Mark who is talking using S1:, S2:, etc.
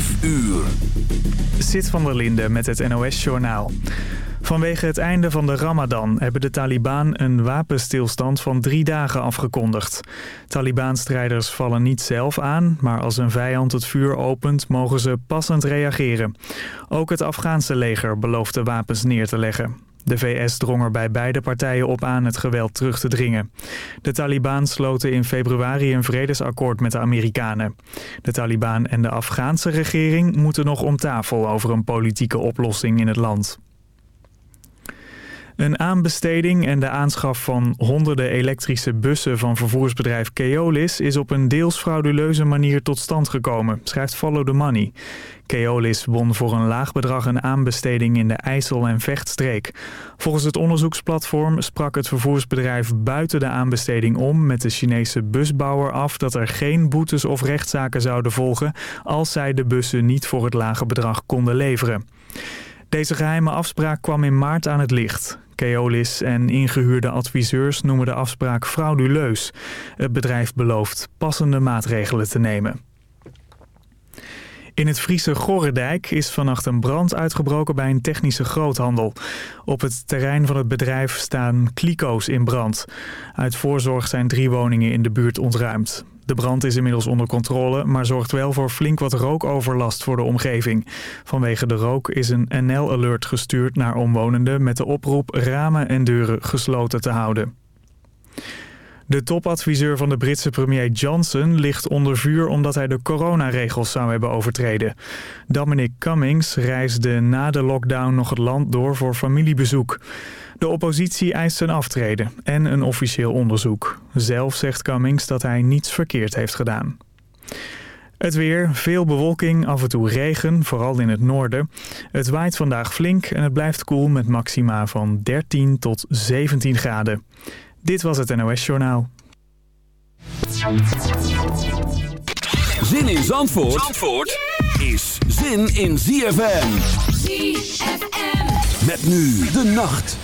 S1: 5 uur.
S2: Zit van der Linde met het NOS-journaal. Vanwege het einde van de Ramadan hebben de Taliban een wapenstilstand van drie dagen afgekondigd. Taliban-strijders vallen niet zelf aan, maar als een vijand het vuur opent mogen ze passend reageren. Ook het Afghaanse leger belooft de wapens neer te leggen. De VS drong er bij beide partijen op aan het geweld terug te dringen. De Taliban sloten in februari een vredesakkoord met de Amerikanen. De Taliban en de Afghaanse regering moeten nog om tafel over een politieke oplossing in het land. Een aanbesteding en de aanschaf van honderden elektrische bussen van vervoersbedrijf Keolis is op een deels frauduleuze manier tot stand gekomen, schrijft Follow the Money. Keolis won voor een laag bedrag een aanbesteding in de IJssel- en Vechtstreek. Volgens het onderzoeksplatform sprak het vervoersbedrijf buiten de aanbesteding om met de Chinese busbouwer af dat er geen boetes of rechtszaken zouden volgen als zij de bussen niet voor het lage bedrag konden leveren. Deze geheime afspraak kwam in maart aan het licht. Keolis en ingehuurde adviseurs noemen de afspraak frauduleus. Het bedrijf belooft passende maatregelen te nemen. In het Friese Gorredijk is vannacht een brand uitgebroken bij een technische groothandel. Op het terrein van het bedrijf staan kliko's in brand. Uit voorzorg zijn drie woningen in de buurt ontruimd. De brand is inmiddels onder controle, maar zorgt wel voor flink wat rookoverlast voor de omgeving. Vanwege de rook is een NL-alert gestuurd naar omwonenden met de oproep ramen en deuren gesloten te houden. De topadviseur van de Britse premier Johnson ligt onder vuur omdat hij de coronaregels zou hebben overtreden. Dominic Cummings reisde na de lockdown nog het land door voor familiebezoek. De oppositie eist zijn aftreden en een officieel onderzoek. Zelf zegt Cummings dat hij niets verkeerd heeft gedaan. Het weer, veel bewolking, af en toe regen, vooral in het noorden. Het waait vandaag flink en het blijft koel met maxima van 13 tot 17 graden. Dit was het NOS Journaal.
S1: Zin in Zandvoort, Zandvoort is zin in ZFM. ZFM. Met nu de nacht.